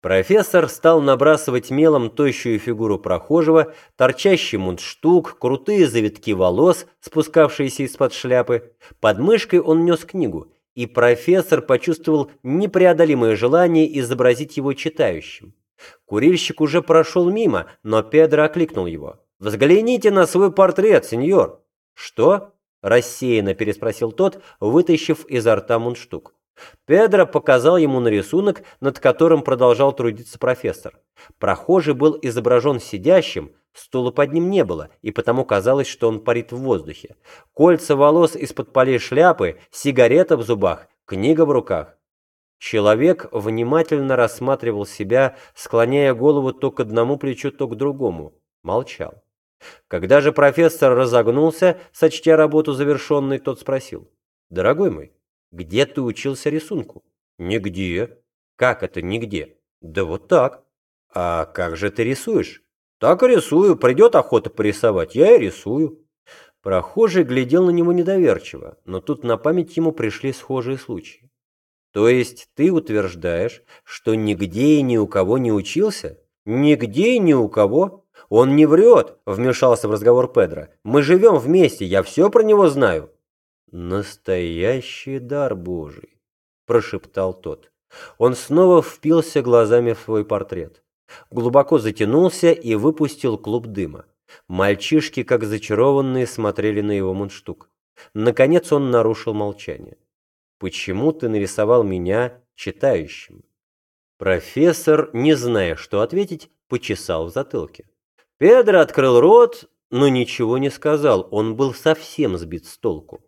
Профессор стал набрасывать мелом тощую фигуру прохожего, торчащий мундштук, крутые завитки волос, спускавшиеся из-под шляпы. Под мышкой он нес книгу, и профессор почувствовал непреодолимое желание изобразить его читающим. Курильщик уже прошел мимо, но Педро окликнул его. «Взгляните на свой портрет, сеньор!» «Что?» – рассеянно переспросил тот, вытащив изо рта мундштук. Педро показал ему на рисунок, над которым продолжал трудиться профессор. Прохожий был изображен сидящим, стула под ним не было, и потому казалось, что он парит в воздухе. Кольца волос из-под полей шляпы, сигарета в зубах, книга в руках. Человек внимательно рассматривал себя, склоняя голову то к одному плечу, то к другому. Молчал. Когда же профессор разогнулся, сочтя работу завершенной, тот спросил. «Дорогой мой, где ты учился рисунку? Нигде. Как это нигде? Да вот так. А как же ты рисуешь? Так и рисую. Придет охота порисовать, я и рисую. Прохожий глядел на него недоверчиво, но тут на память ему пришли схожие случаи. То есть ты утверждаешь, что нигде и ни у кого не учился? Нигде и ни у кого? Он не врет, вмешался в разговор Педро. Мы живем вместе, я все про него знаю. «Настоящий дар Божий», – прошептал тот. Он снова впился глазами в свой портрет. Глубоко затянулся и выпустил клуб дыма. Мальчишки, как зачарованные, смотрели на его мундштук. Наконец он нарушил молчание. «Почему ты нарисовал меня читающим?» Профессор, не зная, что ответить, почесал в затылке. Педро открыл рот, но ничего не сказал, он был совсем сбит с толку.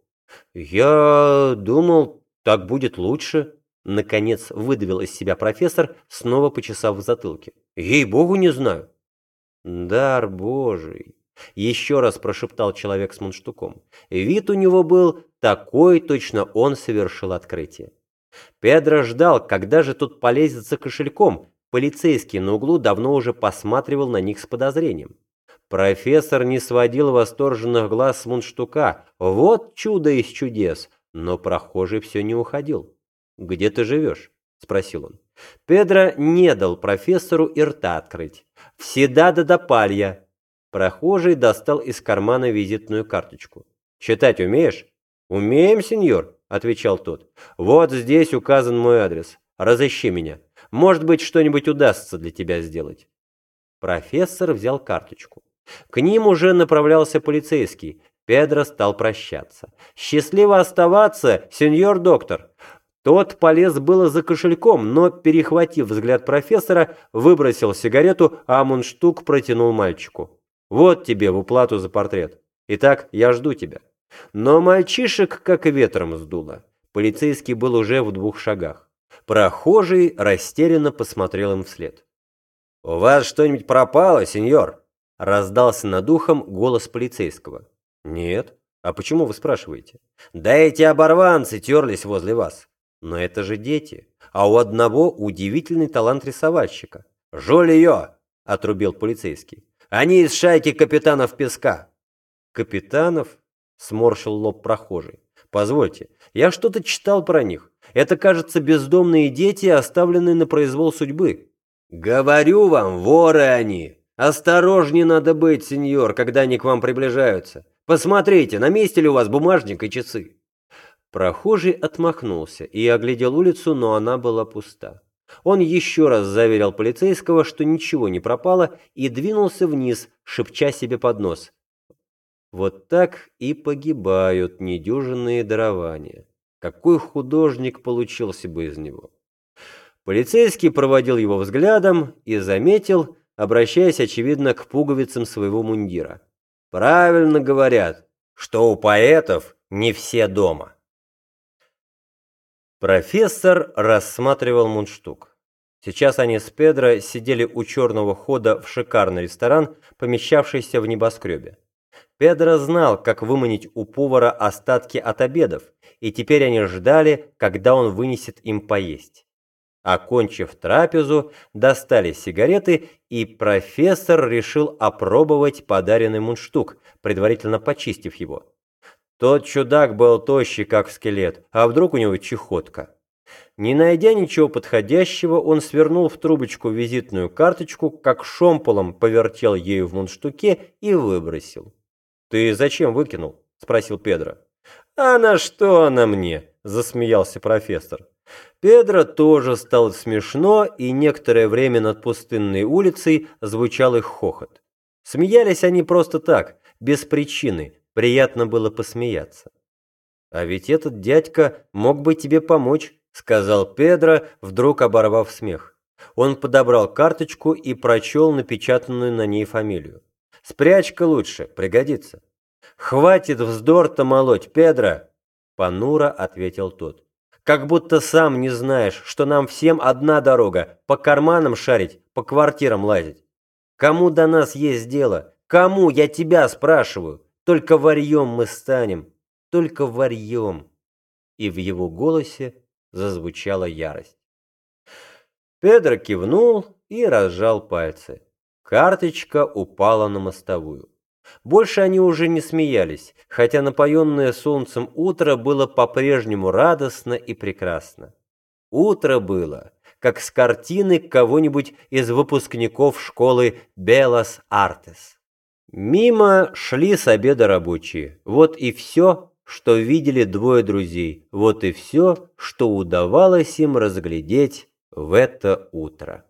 «Я думал, так будет лучше», — наконец выдавил из себя профессор, снова почесав в затылке. «Ей-богу, не знаю». «Дар Божий», — еще раз прошептал человек с мундштуком. Вид у него был такой, точно он совершил открытие. Педро ждал, когда же тут полезет за кошельком. Полицейский на углу давно уже посматривал на них с подозрением. Профессор не сводил восторженных глаз с мундштука. Вот чудо из чудес! Но прохожий все не уходил. «Где ты живешь?» – спросил он. Педро не дал профессору и рта открыть. «В Седадо до Палья». Прохожий достал из кармана визитную карточку. «Читать умеешь?» «Умеем, сеньор», – отвечал тот. «Вот здесь указан мой адрес. Разыщи меня. Может быть, что-нибудь удастся для тебя сделать». Профессор взял карточку. К ним уже направлялся полицейский. Педро стал прощаться. «Счастливо оставаться, сеньор доктор!» Тот полез было за кошельком, но, перехватив взгляд профессора, выбросил сигарету, а мундштук протянул мальчику. «Вот тебе в уплату за портрет. Итак, я жду тебя». Но мальчишек как ветром сдуло. Полицейский был уже в двух шагах. Прохожий растерянно посмотрел им вслед. «У вас что-нибудь пропало, сеньор?» Раздался над ухом голос полицейского. «Нет. А почему вы спрашиваете?» «Да эти оборванцы терлись возле вас». «Но это же дети. А у одного удивительный талант рисовальщика». «Жулье!» – отрубил полицейский. «Они из шайки капитанов песка». «Капитанов?» – сморщил лоб прохожий. «Позвольте, я что-то читал про них. Это, кажется, бездомные дети, оставленные на произвол судьбы». «Говорю вам, воры они!» «Осторожнее надо быть, сеньор, когда они к вам приближаются. Посмотрите, на месте ли у вас бумажник и часы?» Прохожий отмахнулся и оглядел улицу, но она была пуста. Он еще раз заверил полицейского, что ничего не пропало, и двинулся вниз, шепча себе под нос. Вот так и погибают недюжинные дарования. Какой художник получился бы из него? Полицейский проводил его взглядом и заметил, обращаясь, очевидно, к пуговицам своего мундира. «Правильно говорят, что у поэтов не все дома». Профессор рассматривал мундштук. Сейчас они с Педро сидели у черного хода в шикарный ресторан, помещавшийся в небоскребе. Педро знал, как выманить у повара остатки от обедов, и теперь они ждали, когда он вынесет им поесть. Окончив трапезу, достали сигареты, и профессор решил опробовать подаренный мундштук, предварительно почистив его. Тот чудак был тощий, как скелет, а вдруг у него чехотка. Не найдя ничего подходящего, он свернул в трубочку визитную карточку, как шомполом повертел ею в мундштуке и выбросил. «Ты зачем выкинул?» – спросил Педро. «А на что она мне?» – засмеялся профессор. Педро тоже стало смешно, и некоторое время над пустынной улицей звучал их хохот. Смеялись они просто так, без причины, приятно было посмеяться. «А ведь этот дядька мог бы тебе помочь», — сказал Педро, вдруг оборвав смех. Он подобрал карточку и прочел напечатанную на ней фамилию. «Спрячь-ка лучше, пригодится». «Хватит вздор-то молоть, Педро!» Понуро ответил тот. «Как будто сам не знаешь, что нам всем одна дорога, по карманам шарить, по квартирам лазить. Кому до нас есть дело? Кому, я тебя спрашиваю? Только варьем мы станем, только варьем!» И в его голосе зазвучала ярость. Педро кивнул и разжал пальцы. Карточка упала на мостовую. Больше они уже не смеялись, хотя напоенное солнцем утро было по-прежнему радостно и прекрасно. Утро было, как с картины кого-нибудь из выпускников школы Белас Артес. Мимо шли с обеда рабочие. Вот и все, что видели двое друзей. Вот и все, что удавалось им разглядеть в это утро.